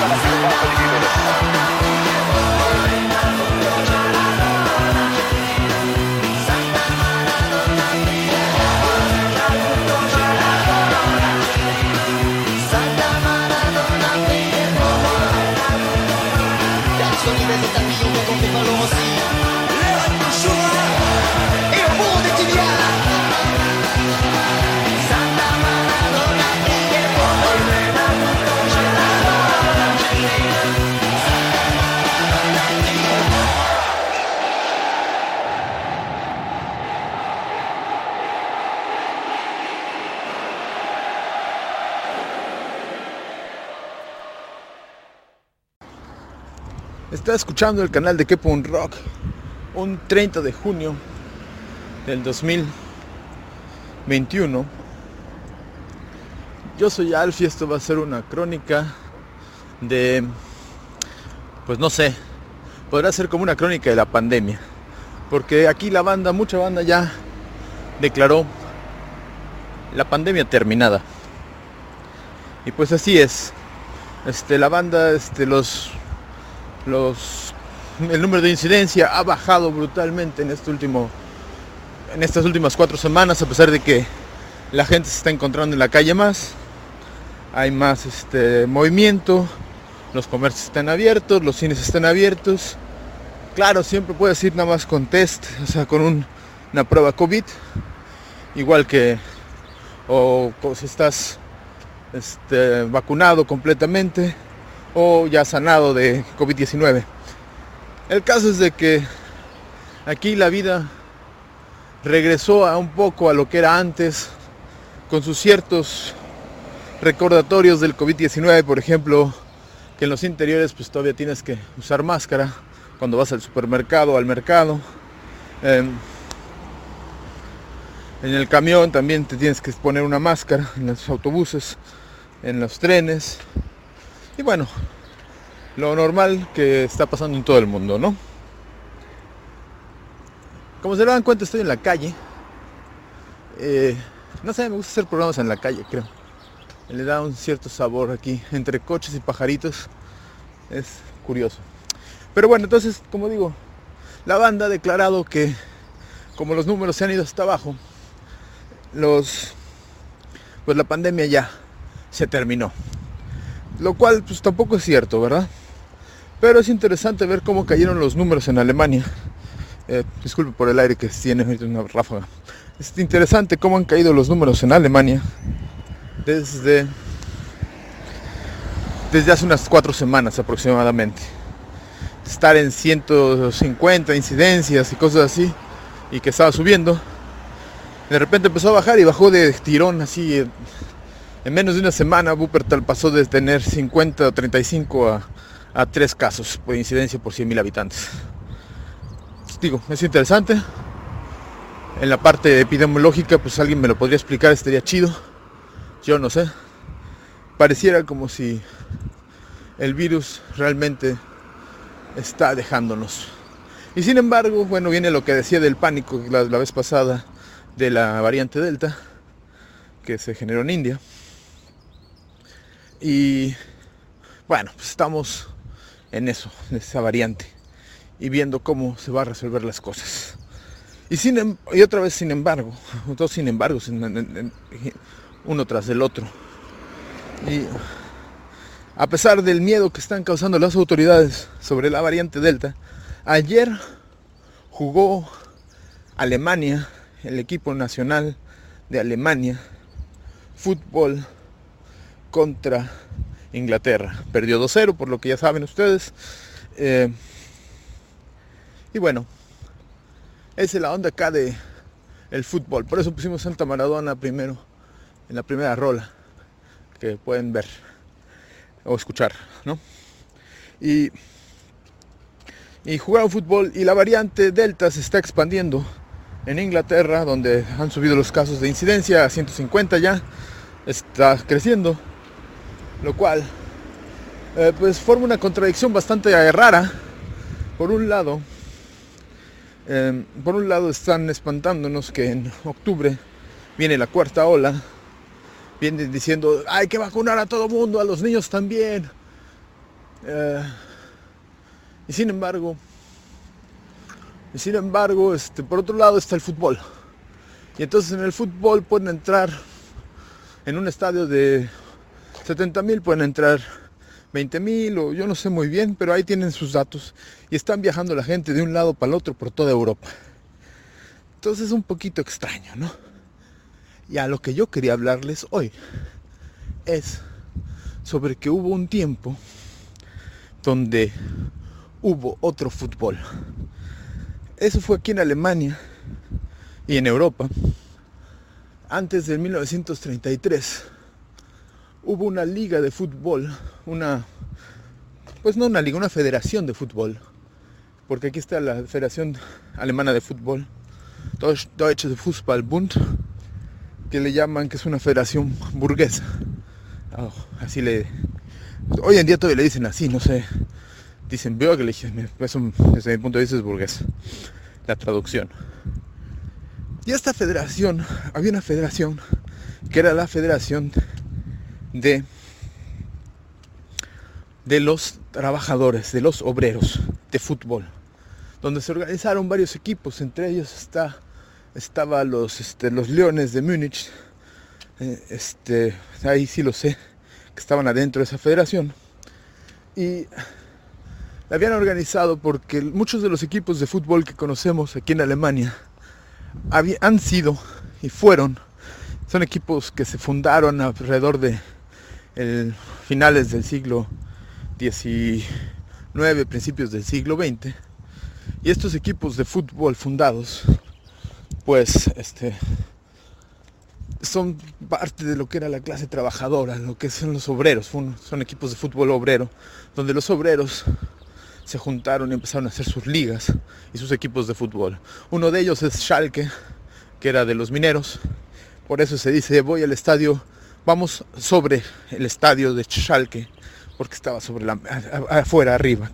아, Está escuchando el canal de Kepun Rock un 30 de junio del 2021. Yo soy Alfie, esto va a ser una crónica de, pues no sé, podrá ser como una crónica de la pandemia. Porque aquí la banda, mucha banda ya declaró la pandemia terminada. Y pues así es. Este, la banda, este, los el número de incidencia ha bajado brutalmente en este último en estas últimas cuatro semanas a pesar de que la gente se está encontrando en la calle más. Hay más este movimiento los comercios están abiertos los cines están abiertos. Claro siempre puedes ir nada más con test o sea con un- una prueba covid igual que o si estás este, vacunado completamente o ya sanado de COVID-19. El caso es de que aquí la vida regresó a un poco a lo que era antes, con sus ciertos recordatorios del COVID-19, por ejemplo, que en los interiores pues todavía tienes que usar máscara cuando vas al supermercado al mercado. Em, en el camión también te tienes que poner una máscara, en los autobuses, en los trenes. Y bueno, lo normal que está pasando en todo el mundo, ¿no? Como se dan cuenta, estoy en la calle. Eh, no sé, me gusta hacer programas en la calle, creo. Le da un cierto sabor aquí, entre coches y pajaritos. Es curioso. Pero bueno, entonces, como digo, la banda ha declarado que como los números se han ido hasta abajo, los pues la pandemia ya se terminó. Lo cual pues tampoco es cierto, ¿verdad? Pero es interesante ver cómo cayeron los números en Alemania. Eh, disculpe por el aire que tiene una ráfaga. Es interesante cómo han caído los números en Alemania desde, desde hace unas cuatro semanas aproximadamente. Estar en 150 incidencias y cosas así, y que estaba subiendo. De repente empezó a bajar y bajó de tirón así. En, en menos de una semana, Wuppertal pasó de tener 50 o 35 a, a 3 casos por incidencia por 100.000 habitantes. Digo, es interesante. En la parte epidemiológica, pues alguien me lo podría explicar, estaría chido. Yo no sé. Pareciera como si el virus realmente está dejándonos. Y sin embargo, bueno, viene lo que decía del pánico la vez pasada de la variante Delta que se generó en India. Y bueno, pues estamos en eso, en esa variante, y viendo cómo se va a resolver las cosas. Y, sin, em- y otra vez, sin embargo, dos sin embargo, uno tras el otro. Y a pesar del miedo que están causando las autoridades sobre la variante Delta, ayer jugó Alemania, el equipo nacional de Alemania, fútbol contra Inglaterra. Perdió 2-0, por lo que ya saben ustedes. Eh, y bueno, esa es la onda acá de el fútbol. Por eso pusimos Santa Maradona primero, en la primera rola, que pueden ver o escuchar, ¿no? Y, y jugaron fútbol y la variante Delta se está expandiendo en Inglaterra, donde han subido los casos de incidencia a 150 ya, está creciendo, lo cual eh, pues forma una contradicción bastante rara. Por un lado, eh, por un lado están espantándonos que en octubre viene la cuarta ola, vienen diciendo hay que vacunar a todo mundo, a los niños también. Eh, y sin embargo, y sin embargo, este, por otro lado está el fútbol. Y entonces en el fútbol pueden entrar, en un estadio de 70 mil pueden entrar 20 mil o yo no sé muy bien, pero ahí tienen sus datos. Y están viajando la gente de un lado para el otro por toda Europa. Entonces es un poquito extraño, ¿no? Y a lo que yo quería hablarles hoy es sobre que hubo un tiempo donde hubo otro fútbol. Eso fue aquí en Alemania y en Europa. Antes de 1933 hubo una liga de fútbol, una, pues no una liga, una federación de fútbol. Porque aquí está la Federación Alemana de Fútbol, Deutsch- Deutsche Fußballbund, que le llaman que es una federación burguesa. Oh, así le... Hoy en día todavía le dicen así, no sé. Dicen bürgerlich, eso desde mi punto de vista es burgués. La traducción. Y esta federación, había una federación que era la federación de de los trabajadores, de los obreros de fútbol, donde se organizaron varios equipos, entre ellos está estaba los este, los Leones de Múnich, eh, este ahí sí lo sé, que estaban adentro de esa federación y la habían organizado porque muchos de los equipos de fútbol que conocemos aquí en Alemania han sido y fueron son equipos que se fundaron alrededor de el- finales del siglo XIX, principios del siglo XX. Y estos equipos de fútbol fundados, pues, este, son parte de lo que era la clase trabajadora, lo que son los obreros. Son equipos de fútbol obrero, donde los obreros se juntaron y empezaron a hacer sus ligas y sus equipos de fútbol. Uno de ellos es Schalke, que era de los mineros. Por eso se dice, voy al estadio, vamos sobre el estadio de Schalke, porque estaba sobre la, afuera, arriba,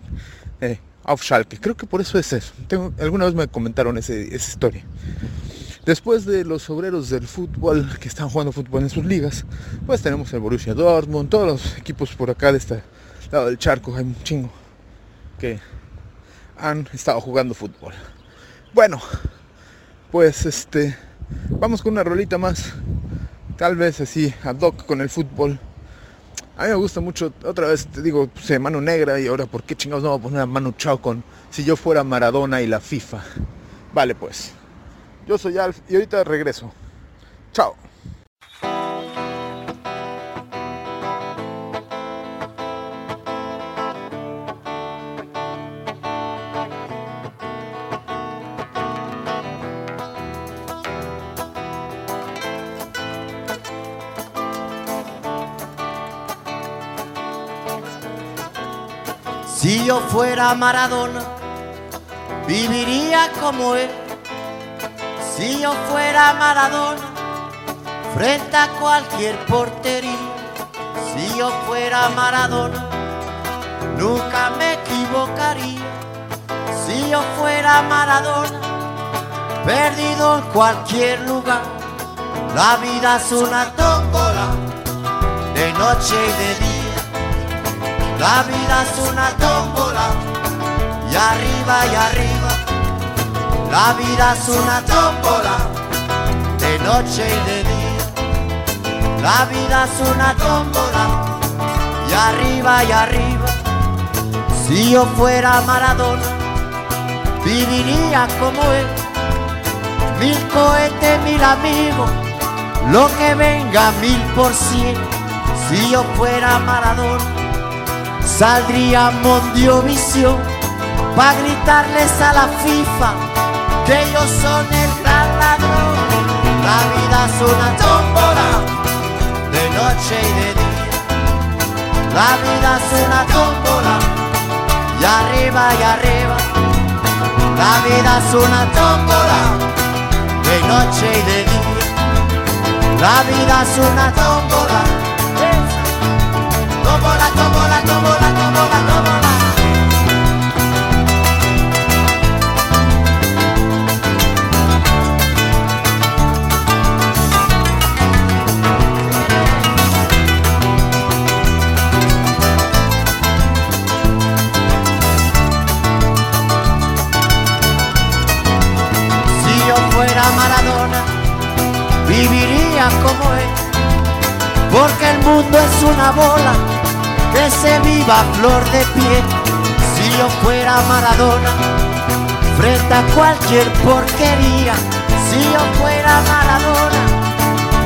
eh, auf Schalke. Creo que por eso es eso. Tengo, alguna vez me comentaron ese- esa historia. Después de los obreros del fútbol que están jugando fútbol en sus ligas, pues tenemos el Borussia Dortmund, todos los equipos por acá de este lado del charco, hay un chingo que han estado jugando fútbol. Bueno, pues este, vamos con una rolita más, tal vez así, ad hoc con el fútbol. A mí me gusta mucho, otra vez te digo, puse mano negra y ahora, ¿por qué chingados no voy a poner a Manu Chao con si yo fuera Maradona y la FIFA? Vale, pues. Yo soy Alf y ahorita regreso. Chao. Si yo fuera Maradona, viviría como él. Si yo fuera Maradona, frente a cualquier portería. Si yo fuera Maradona, nunca me equivocaría. Si yo fuera Maradona, perdido en cualquier lugar. La vida es una tómbola, de noche y de día. La vida es una tómbola y arriba y arriba. La vida es una tómbola de noche y de día. La vida es una tómbola y arriba y arriba. Si yo fuera Maradona, viviría como él. Mil cohetes, mil amigos, lo que venga mil por cien. Si yo fuera Maradona saldría Visión pa' gritarles a la FIFA que ellos son el gran ladrón. La vida es una tómbola de noche y de día. La vida es una tómbola y arriba y arriba. La vida es una tómbola de noche y de día. La vida es una. Tómbola, viviría como él, porque el mundo es una bola que se viva flor de pie. Si yo fuera Maradona, frente a cualquier porquería, si yo fuera Maradona,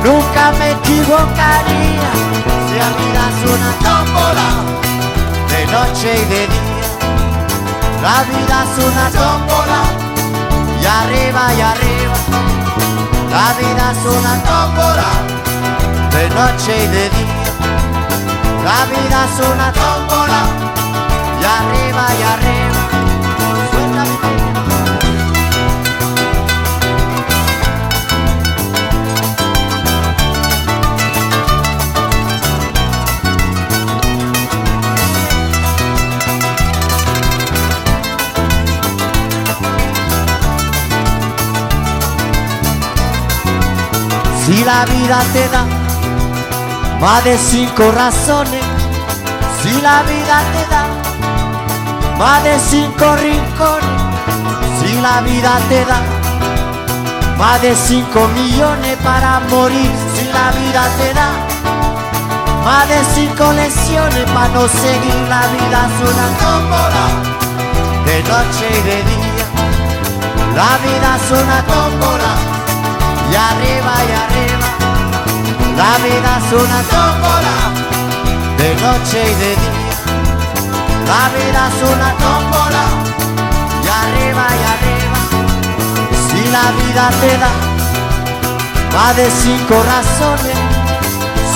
nunca me equivocaría. Si la vida es una tómbola, de noche y de día, la vida es una tómbola, y arriba y arriba, la vida es una tómbola, de noche y de día. La vida es una tómbola y arriba y arriba. La vida te da más de cinco razones, si la vida te da más de cinco rincones, si la vida te da más de cinco millones para morir, si la vida te da más de cinco lesiones para no seguir la vida es una tómbola de noche y de día, la vida es una tómbola y arriba y arriba. La vida es una tómbola de noche y de día. La vida es una tómbola y arriba y arriba. Si la vida te da más de cinco razones,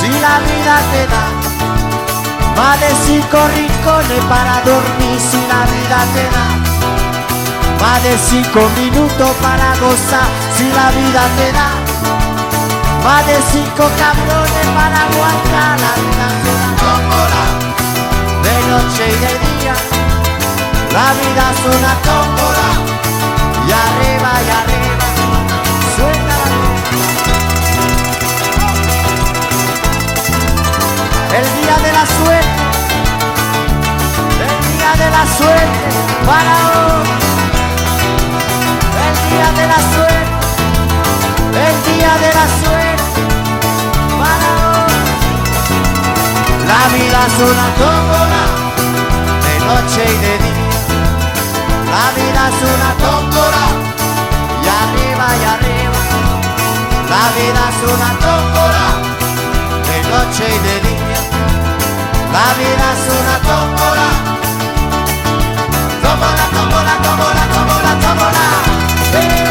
si la vida te da más de cinco rincones para dormir, si la vida te da más de cinco minutos para gozar, si la vida te da más de cinco cabrones para aguantar la vida de noche y de día. La vida es una tómbola y arriba y arriba suena la El día de la suerte, el día de la suerte para hoy. El día de la suerte, el día de la suerte para hoy. La vida es una tómbola de noche y de día. La vida es una tómbola La vida es una tómbola, de noche y de día. La vida es una tómbola. Tómbola, tómbola, tómbola, tómbola, tómbola. Gracias.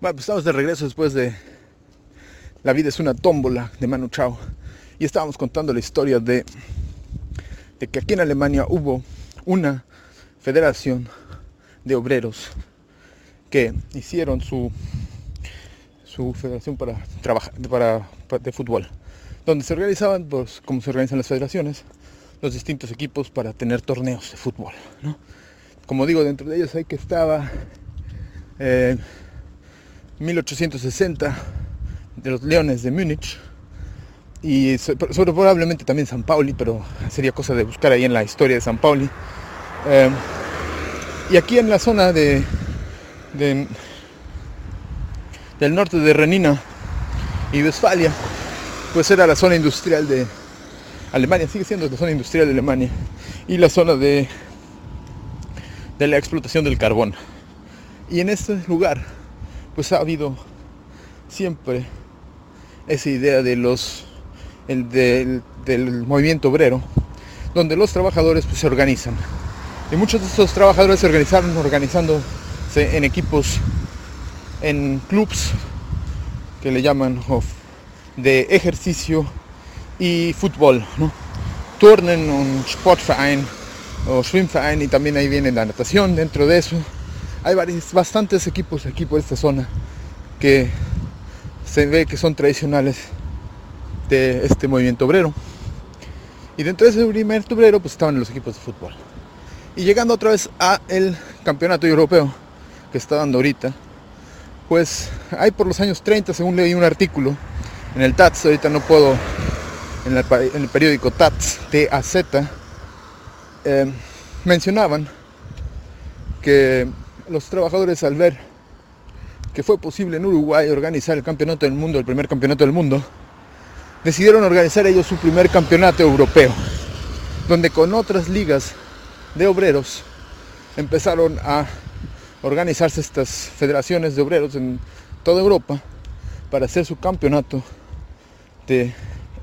Bueno, pues estamos de regreso después de La vida es una tómbola de Manu Chao. Y estábamos contando la historia de, de que aquí en Alemania hubo una federación de obreros que hicieron su, su federación para trabajar para, de fútbol. Donde se organizaban, pues, como se organizan las federaciones, los distintos equipos para tener torneos de fútbol. ¿no? Como digo, dentro de ellos hay que estaba eh, 1860 de los Leones de Múnich y so- sobre probablemente también San Pauli, pero sería cosa de buscar ahí en la historia de San Pauli. Eh, y aquí en la zona de- del norte de Renina y Westfalia, pues era la zona industrial de Alemania, sigue siendo la zona industrial de Alemania y la zona de, de la explotación del carbón. Y en este lugar pues ha habido siempre esa idea de los el del, movimiento obrero donde los trabajadores pues, se organizan y muchos de estos trabajadores se organizaron organizándose en equipos en clubs que le llaman of- de ejercicio y fútbol ¿no? Turnen un Sportverein o Schwimmverein y también ahí viene la natación dentro de eso hay varios, bastantes equipos aquí por esta zona que se ve que son tradicionales de este movimiento obrero. Y dentro de ese movimiento obrero pues estaban los equipos de fútbol. Y llegando otra vez a el campeonato europeo que está dando ahorita, pues hay por los años 30, según leí un artículo en el TATS, ahorita no puedo, en el periódico TATS, T-A-Z, eh, mencionaban que los trabajadores al ver que fue posible en Uruguay organizar el campeonato del mundo, el primer campeonato del mundo, decidieron organizar ellos su primer campeonato europeo, donde con otras ligas de obreros empezaron a organizarse estas federaciones de obreros en toda Europa para hacer su campeonato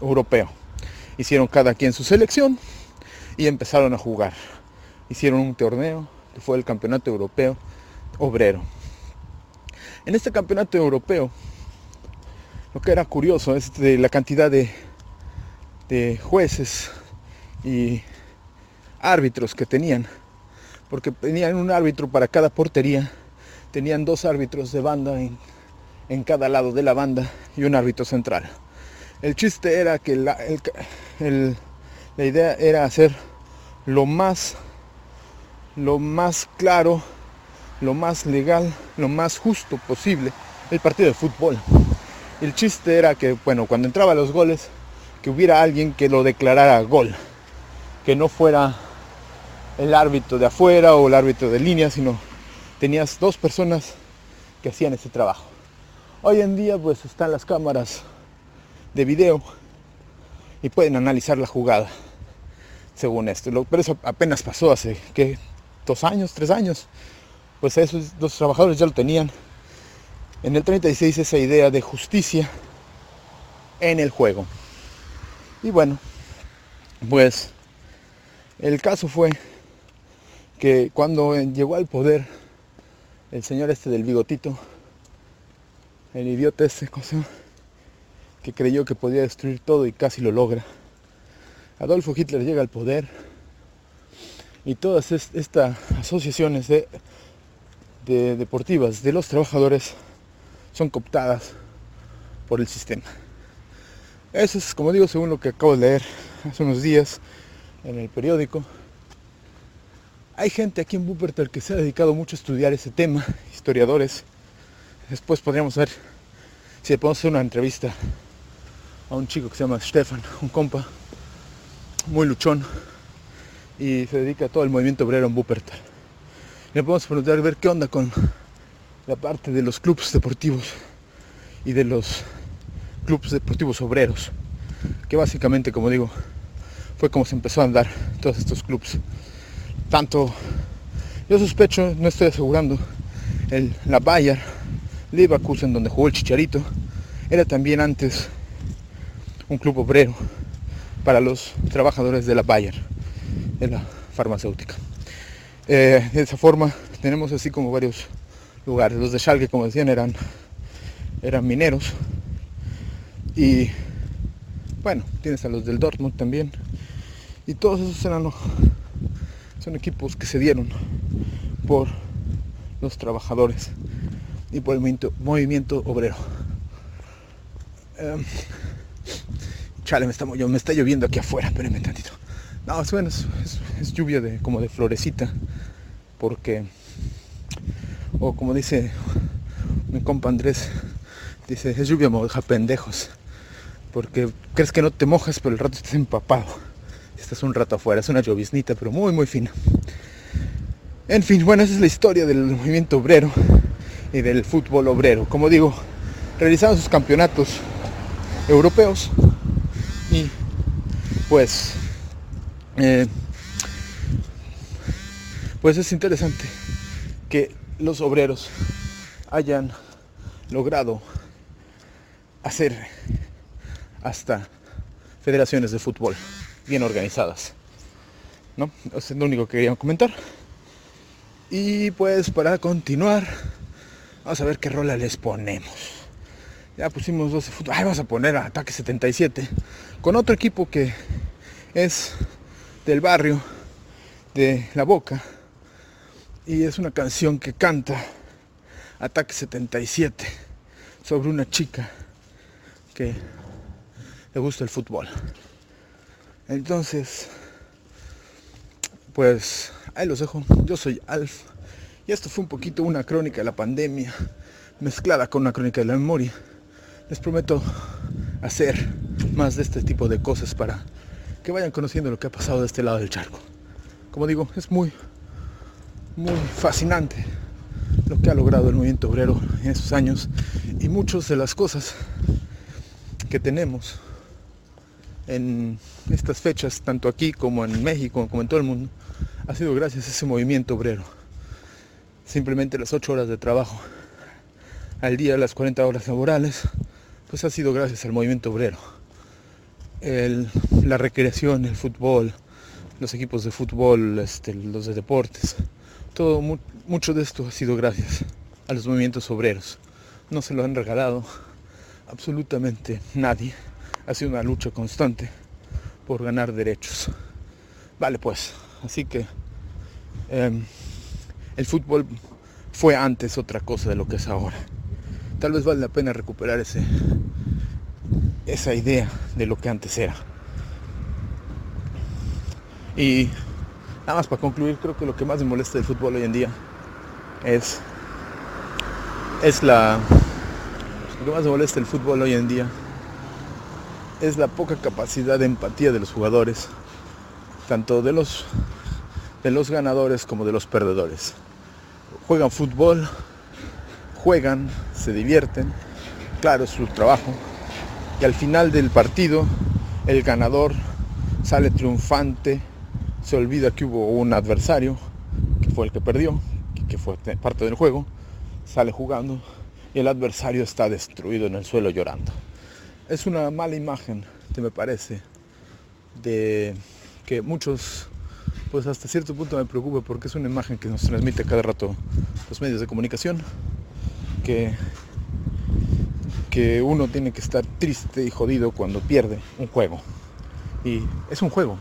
europeo. Hicieron cada quien su selección y empezaron a jugar. Hicieron un torneo que fue el campeonato europeo obrero. En este campeonato europeo, lo que era curioso es de la cantidad de, de jueces y árbitros que tenían, porque tenían un árbitro para cada portería, tenían dos árbitros de banda en, en cada lado de la banda y un árbitro central. El chiste era que la, el- la idea era hacer lo más, lo más claro lo más legal, lo más justo posible el partido de fútbol. El chiste era que, bueno, cuando entraba los goles, que hubiera alguien que lo declarara gol, que no fuera el árbitro de afuera o el árbitro de línea, sino tenías dos personas que hacían ese trabajo. Hoy en día pues están las cámaras de video y pueden analizar la jugada según esto. Pero eso apenas pasó hace, ¿qué? Dos años, tres años pues esos los trabajadores ya lo tenían. En el 36 esa idea de justicia en el juego. Y bueno, pues el caso fue que cuando llegó al poder el señor este del bigotito, el idiota este, ¿cómo se llama? que creyó que podía destruir todo y casi lo logra. Adolfo Hitler llega al poder y todas est- estas asociaciones de de deportivas de los trabajadores son cooptadas por el sistema. Eso es, como digo, según lo que acabo de leer hace unos días en el periódico. Hay gente aquí en Wuppertal que se ha dedicado mucho a estudiar ese tema, historiadores. Después podríamos ver si le podemos hacer una entrevista a un chico que se llama Stefan, un compa muy luchón y se dedica a todo el movimiento obrero en Wuppertal. Le podemos preguntar ver qué onda con la parte de los clubes deportivos y de los clubes deportivos obreros, que básicamente, como digo, fue como se empezó a andar todos estos clubes. Tanto, yo sospecho, no estoy asegurando, el, la Bayer Leverkusen, donde jugó el Chicharito, era también antes un club obrero para los trabajadores de la Bayer, de la farmacéutica. Eh, de esa forma tenemos así como varios lugares. Los de Schalke, como decían, eran, eran mineros. Y bueno, tienes a los del Dortmund también. Y todos esos eran son equipos que se dieron por los trabajadores y por el movimiento, obrero. Eh, chale, me está, me está lloviendo aquí afuera, espérenme tantito. No, es, bueno, es, lluvia de, como de florecita, porque, o como dice mi compa Andrés, dice, es lluvia moja pendejos, porque crees que no te mojas, pero el rato estás empapado. Estás un rato afuera, es una lloviznita, pero muy, muy fina. En fin, bueno, esa es la historia del movimiento obrero y del fútbol obrero. Como digo, realizaron sus campeonatos europeos y pues eh, pues es interesante que los obreros hayan logrado hacer hasta federaciones de fútbol bien organizadas. ¿No? Eso es lo único que quería comentar. Y pues para continuar, vamos a ver qué rola les ponemos. Ya pusimos 12 fútbol. Ay, vamos a poner a Ataque 77 con otro equipo que es del barrio de La Boca. Y es una canción que canta Ataque 77 sobre una chica que le gusta el fútbol. Entonces, pues ahí los dejo. Yo soy Alf. Y esto fue un poquito una crónica de la pandemia mezclada con una crónica de la memoria. Les prometo hacer más de este tipo de cosas para que vayan conociendo lo que ha pasado de este lado del charco. Como digo, es muy, muy fascinante lo que ha logrado el movimiento obrero en esos años y muchas de las cosas que tenemos en estas fechas, tanto aquí como en México, como en todo el mundo, ha sido gracias a ese movimiento obrero. Simplemente las 8 horas de trabajo al día, las 40 horas laborales, pues ha sido gracias al movimiento obrero. La recreación, el fútbol, los equipos de fútbol, este, los de deportes, todo, mucho de esto ha sido gracias a los movimientos obreros. No se lo han regalado absolutamente nadie ha sido una lucha constante por ganar derechos. Vale, pues, así que em, el fútbol fue antes otra cosa de lo que es ahora. Tal vez vale la pena recuperar ese, esa idea de lo que antes era. Y nada más para concluir, creo que lo que más me molesta del fútbol hoy en día es, es la... Lo que más me molesta del fútbol hoy en día es la poca capacidad de empatía de los jugadores, tanto de los, de los ganadores como de los perdedores. Juegan fútbol, juegan, se divierten, claro, es su trabajo, y al final del partido el ganador sale triunfante, se olvida que hubo un adversario, que fue el que perdió, que fue parte del juego, sale jugando y el adversario está destruido en el suelo llorando. Es una mala imagen, te me parece, de que muchos, pues hasta cierto punto me preocupa porque es una imagen que nos transmite cada rato los medios de comunicación, que, que uno tiene que estar triste y jodido cuando pierde un juego. Y es un juego.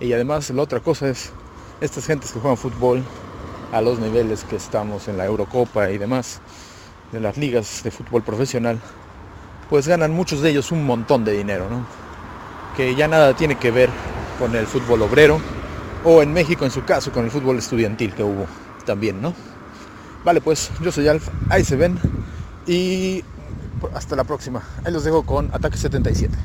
Y además la otra cosa es, estas gentes que juegan fútbol a los niveles que estamos en la Eurocopa y demás, de las ligas de fútbol profesional, pues ganan muchos de ellos un montón de dinero, ¿no? que ya nada tiene que ver con el fútbol obrero o en México en su caso con el fútbol estudiantil que hubo también, ¿no? Vale, pues yo soy Alf, ahí se ven y hasta la próxima. Ahí los dejo con Ataque 77.